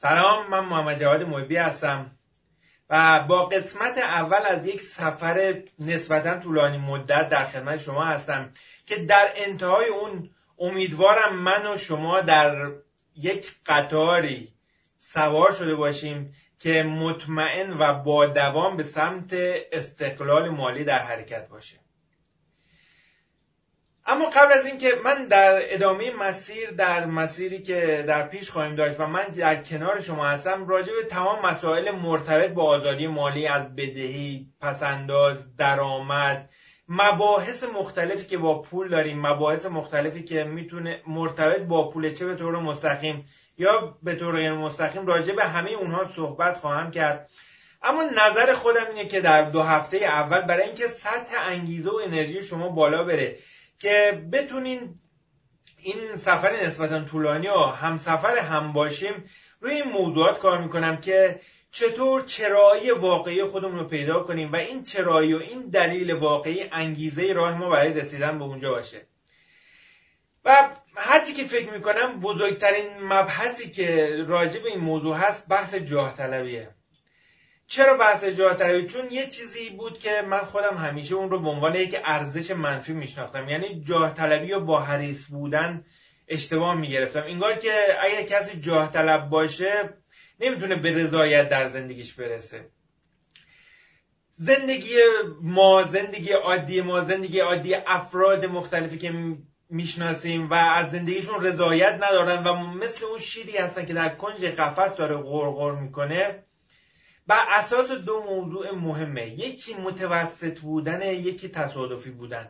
سلام من محمد جواد محبی هستم و با قسمت اول از یک سفر نسبتا طولانی مدت در خدمت شما هستم که در انتهای اون امیدوارم من و شما در یک قطاری سوار شده باشیم که مطمئن و با دوام به سمت استقلال مالی در حرکت باشه. اما قبل از اینکه من در ادامه مسیر در مسیری که در پیش خواهیم داشت و من در کنار شما هستم راجع به تمام مسائل مرتبط با آزادی مالی از بدهی، پسنداز، درآمد، مباحث مختلفی که با پول داریم مباحث مختلفی که می‌تونه مرتبط با پول چه به طور مستقیم یا به طور غیر مستقیم راجع به همه اونها صحبت خواهم کرد. اما نظر خودم اینه که در دو هفته اول برای اینکه سطح انگیزه و انرژی شما بالا بره. که بتونین این سفر نسبتا طولانی و همسفر هم باشیم روی این موضوعات کار می‌کنم که چطور چرایی واقعی خودمون رو پیدا کنیم و این چرایی و این دلیل واقعی انگیزه راه ما برای رسیدن به اونجا باشه. و هرچی که فکر می‌کنم بزرگترین مبحثی که راجع به این موضوع هست بحث جاه طلبیه. چرا بحث جاه طلبی چون یه چیزی بود که من خودم همیشه اون رو به عنوان یک ارزش منفی میشناختم. یعنی جاه طلبی و با حریص بودن اشتباه می‌گرفتم. انگار که اگر کسی جاه طلب باشه نمی‌تونه به رضایت در زندگیش برسه. زندگی ما زندگی عادی ما زندگی عادی افراد مختلفی که می‌شناسیم و از زندگیشون رضایت ندارن و مثل اون شیری هستن که در کنج قفس داره غرغر می‌کنه بر اساس دو موضوع مهمه. یکی متوسط بودن یکی تصادفی بودن.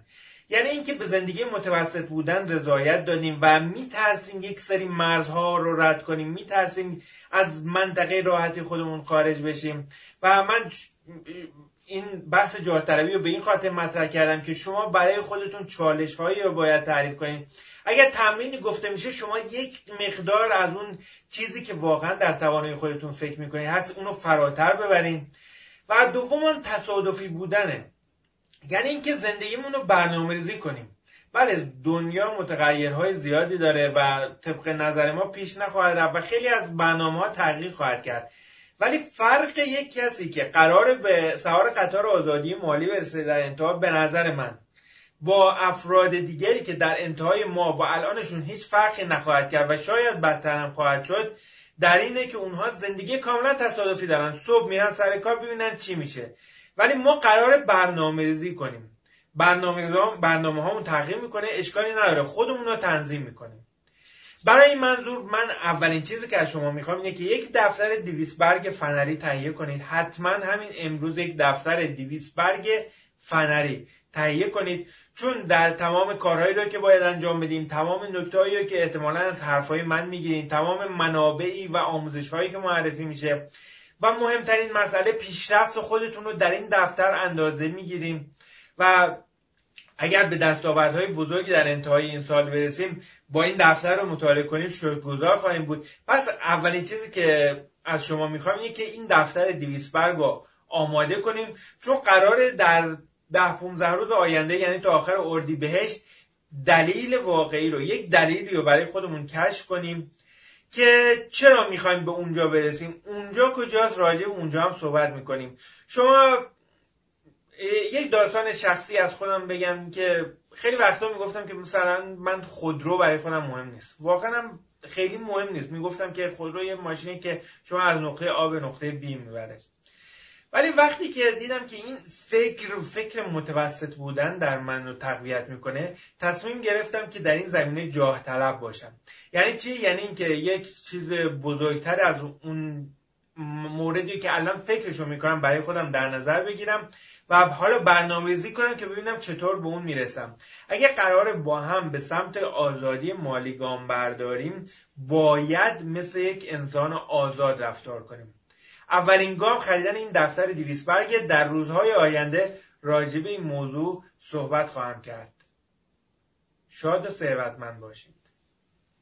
یعنی اینکه به زندگی متوسط بودن رضایت دادیم و میترسیم یک سری مرزها رو رد کنیم. میترسیم از منطقه راحتی خودمون خارج بشیم. و من این بحث جاه طلبی رو به این خاطر مطرح کردم که شما برای خودتون چالش هایی رو باید تعریف کنید اگر تمرینی گفته میشه شما یک مقدار از اون چیزی که واقعا در توانایی خودتون فکر می‌کنید هست اونو فراتر ببرین. و دوم تصادفی بودنه. یعنی اینکه زندگیمون رو برنامه ریزی کنیم. بله دنیا متغیرهای زیادی داره و طبق نظر ما پیش نخواهد رفت و خیلی از برنامه ها تغییر خواهد کرد. ولی فرق یک کسی که قرار به سوار قطار آزادی مالی برسه در انتها به نظر من با افراد دیگری که در انتهای ما با الانشون هیچ فرقی نخواهد کرد و شاید بدتر هم خواهد شد در اینه که اونها زندگی کاملا تصادفی دارن. صبح میرن سر کار ببینن چی میشه. ولی ما قرار برنامه ریزی کنیم. برنامه, برنامه هامون تغییر می‌کنه اشکالی نداره. خودمون رو تنظیم می‌کنیم. برای این منظور من اولین چیزی که از شما می‌خوام اینه که یک دفتر دیویس برگ فنری تهیه کنید. حتما همین امروز یک دفتر دیویس برگ فنری تهیه کنید. چون در تمام کارهایی رو که باید انجام بدیم تمام نکتهایی که احتمالا از حرفهای من می‌گیریم تمام منابعی و آموزش هایی که معرفی میشه و مهمترین مسئله پیشرفت خودتون رو در این دفتر اندازه می‌گیریم و اگر به دستاوردهای بزرگی در انتهای این سال برسیم با این دفتر رو مطالعه کنیم شکرگزار خواهیم بود. پس اولین چیزی که از شما می‌خوام اینه که این دفتر دیویسبرگ رو آماده کنیم. چون قراره در ده 15 روز آینده یعنی تا آخر اردی بهشت دلیل واقعی رو یک دلیلی رو برای خودمون کشف کنیم که چرا می‌خوایم به اونجا برسیم. اونجا کجاست؟ راجع به اونجا هم صحبت می‌کنیم. شما یک داستان شخصی از خودم بگم که خیلی وقتا می‌گفتم که مثلا من خودرو برای خودم مهم نیست. واقعا خیلی مهم نیست. می‌گفتم که خودرو یه ماشینی که شما از نقطه آ به نقطه بی می‌بره. ولی وقتی که دیدم که این فکر فکر متوسط بودن در من رو تقویت می‌کنه تصمیم گرفتم که در این زمینه جاه طلب باشم. یعنی چی؟ یعنی اینکه یک چیز بزرگتر از اون موردی که الان فکرشو می‌کنم برای خودم در نظر بگیرم و حالا برنامه ریزی کنم که ببینم چطور به اون می‌رسم. اگه قرار با هم به سمت آزادی مالی گام برداریم باید مثل یک انسان آزاد رفتار کنیم. اولین گام خریدن این دفتر دیویسبرگ در روزهای آینده راجع به این موضوع صحبت خواهم کرد. شاد و ثروتمند باشید.